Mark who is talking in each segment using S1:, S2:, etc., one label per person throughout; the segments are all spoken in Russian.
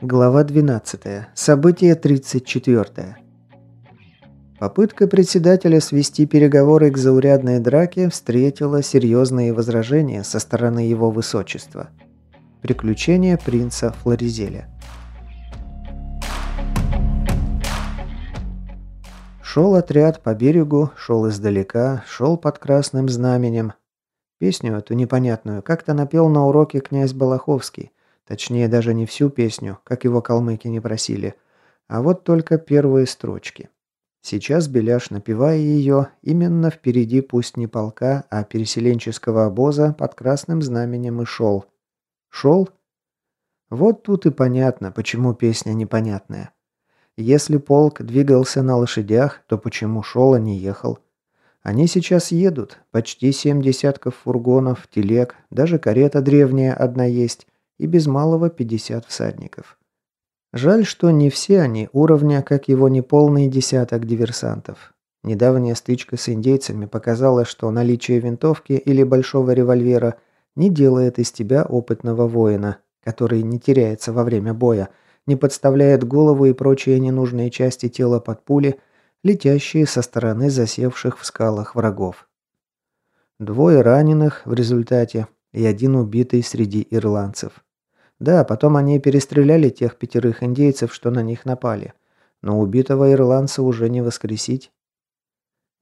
S1: Глава 12. Событие 34. Попытка председателя свести переговоры к заурядной драке встретила серьезные возражения со стороны его высочества. Приключения принца Флоризеля. Шел отряд по берегу, шел издалека, шел под красным знаменем. Песню эту непонятную как-то напел на уроке князь Балаховский, Точнее, даже не всю песню, как его калмыки не просили, а вот только первые строчки. Сейчас Беляш, напевая ее, именно впереди пусть не полка, а переселенческого обоза под красным знаменем и шел. Шел? Вот тут и понятно, почему песня непонятная. Если полк двигался на лошадях, то почему шел, а не ехал? Они сейчас едут, почти семь десятков фургонов, телег, даже карета древняя одна есть, и без малого 50 всадников. Жаль, что не все они уровня, как его неполный десяток диверсантов. Недавняя стычка с индейцами показала, что наличие винтовки или большого револьвера не делает из тебя опытного воина, который не теряется во время боя, не подставляет голову и прочие ненужные части тела под пули, летящие со стороны засевших в скалах врагов. Двое раненых в результате и один убитый среди ирландцев. Да, потом они перестреляли тех пятерых индейцев, что на них напали. Но убитого ирландца уже не воскресить.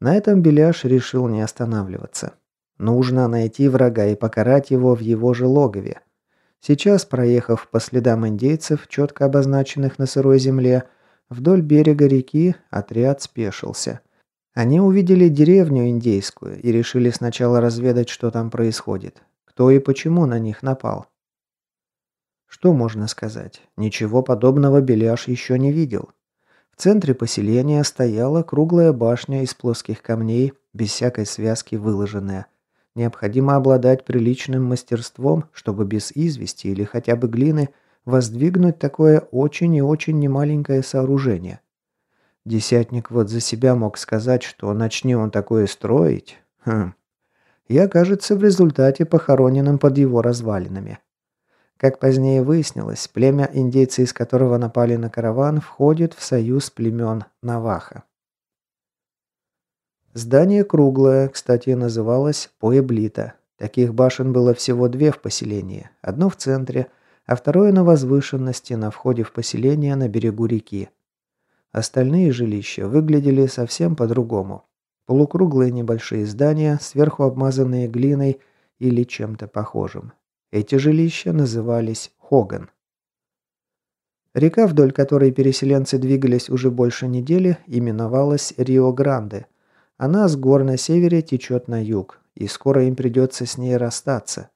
S1: На этом Беляш решил не останавливаться. Нужно найти врага и покарать его в его же логове. Сейчас, проехав по следам индейцев, четко обозначенных на сырой земле, вдоль берега реки отряд спешился. Они увидели деревню индейскую и решили сначала разведать, что там происходит. Кто и почему на них напал. Что можно сказать? Ничего подобного Беляш еще не видел. В центре поселения стояла круглая башня из плоских камней, без всякой связки выложенная. Необходимо обладать приличным мастерством, чтобы без извести или хотя бы глины воздвигнуть такое очень и очень немаленькое сооружение. Десятник вот за себя мог сказать, что начни он такое строить... Хм. Я, кажется, в результате похороненным под его развалинами. Как позднее выяснилось, племя, индейцы из которого напали на караван, входит в союз племен Наваха. Здание круглое, кстати, называлось Поэблита. Таких башен было всего две в поселении. Одно в центре, а второе на возвышенности на входе в поселение на берегу реки. Остальные жилища выглядели совсем по-другому. Полукруглые небольшие здания, сверху обмазанные глиной или чем-то похожим. Эти жилища назывались Хоган. Река, вдоль которой переселенцы двигались уже больше недели, именовалась Рио-Гранде. Она с гор на севере течет на юг, и скоро им придется с ней расстаться.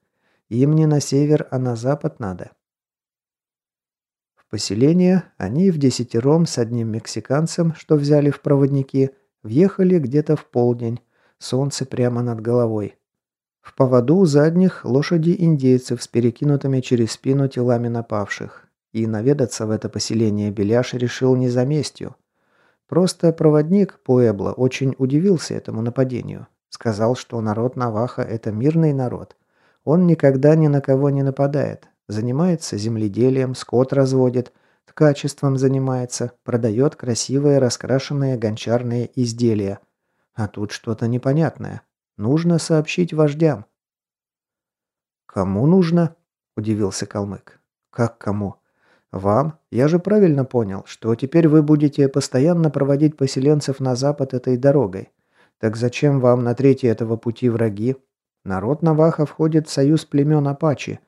S1: Им не на север, а на запад надо. В поселение они в десятером с одним мексиканцем, что взяли в проводники, въехали где-то в полдень, солнце прямо над головой. В поводу у задних лошади индейцев с перекинутыми через спину телами напавших. И наведаться в это поселение Беляш решил не за местью. Просто проводник Пуэбло очень удивился этому нападению. Сказал, что народ Наваха – это мирный народ. Он никогда ни на кого не нападает. Занимается земледелием, скот разводит, ткачеством занимается, продает красивые раскрашенные гончарные изделия. А тут что-то непонятное. Нужно сообщить вождям». «Кому нужно?» – удивился калмык. «Как кому?» «Вам? Я же правильно понял, что теперь вы будете постоянно проводить поселенцев на запад этой дорогой. Так зачем вам на третьей этого пути враги? Народ Наваха входит в союз племен Апачи,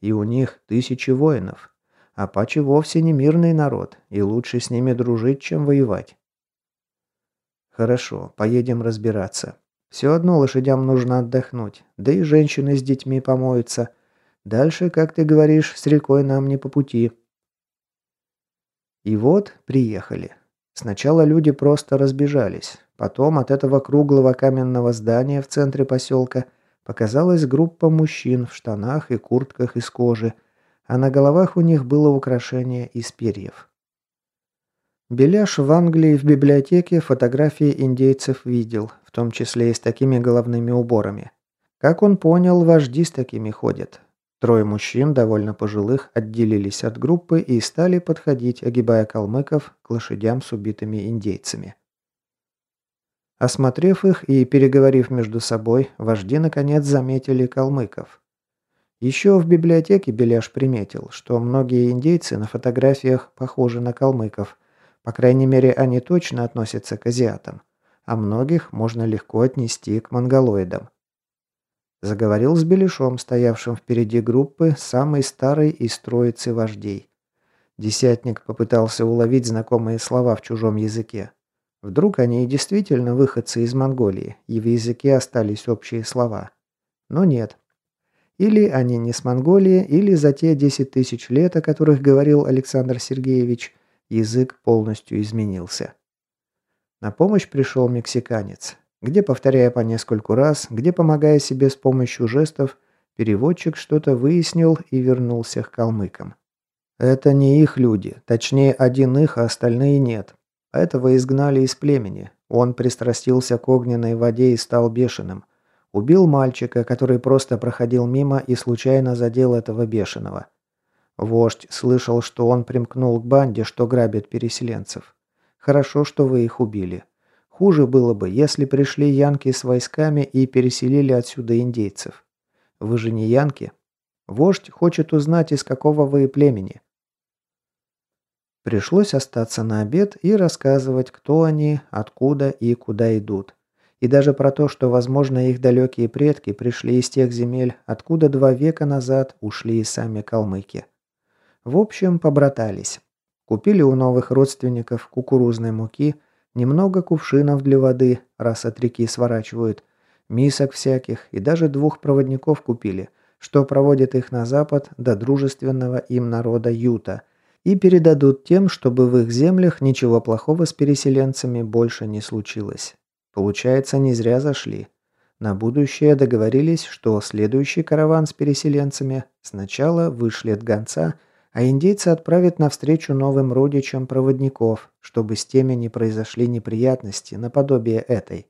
S1: и у них тысячи воинов. Апачи вовсе не мирный народ, и лучше с ними дружить, чем воевать». «Хорошо, поедем разбираться. Все одно лошадям нужно отдохнуть, да и женщины с детьми помоются. Дальше, как ты говоришь, с рекой нам не по пути. И вот приехали. Сначала люди просто разбежались. Потом от этого круглого каменного здания в центре поселка показалась группа мужчин в штанах и куртках из кожи, а на головах у них было украшение из перьев. Беляш в Англии в библиотеке фотографии индейцев видел, в том числе и с такими головными уборами. Как он понял, вожди с такими ходят. Трое мужчин, довольно пожилых, отделились от группы и стали подходить, огибая калмыков, к лошадям с убитыми индейцами. Осмотрев их и переговорив между собой, вожди наконец заметили калмыков. Еще в библиотеке Беляш приметил, что многие индейцы на фотографиях похожи на калмыков. По крайней мере, они точно относятся к азиатам, а многих можно легко отнести к монголоидам. Заговорил с Беляшом, стоявшим впереди группы, самый старый из троицы вождей. Десятник попытался уловить знакомые слова в чужом языке. Вдруг они и действительно выходцы из Монголии, и в языке остались общие слова. Но нет. Или они не с Монголии, или за те 10 тысяч лет, о которых говорил Александр Сергеевич, язык полностью изменился. На помощь пришел мексиканец где, повторяя по нескольку раз, где, помогая себе с помощью жестов, переводчик что-то выяснил и вернулся к калмыкам. Это не их люди, точнее один их, а остальные нет. Этого изгнали из племени. Он пристрастился к огненной воде и стал бешеным. Убил мальчика, который просто проходил мимо и случайно задел этого бешеного. Вождь слышал, что он примкнул к банде, что грабит переселенцев. Хорошо, что вы их убили. Хуже было бы, если пришли янки с войсками и переселили отсюда индейцев. Вы же не янки. Вождь хочет узнать, из какого вы племени. Пришлось остаться на обед и рассказывать, кто они, откуда и куда идут. И даже про то, что, возможно, их далекие предки пришли из тех земель, откуда два века назад ушли и сами калмыки. В общем, побратались. Купили у новых родственников кукурузной муки – Немного кувшинов для воды, раз от реки сворачивают, мисок всяких и даже двух проводников купили, что проводит их на запад до дружественного им народа Юта и передадут тем, чтобы в их землях ничего плохого с переселенцами больше не случилось. Получается, не зря зашли. На будущее договорились, что следующий караван с переселенцами сначала вышлет гонца – а индейцы отправят навстречу новым родичам проводников, чтобы с теми не произошли неприятности наподобие этой.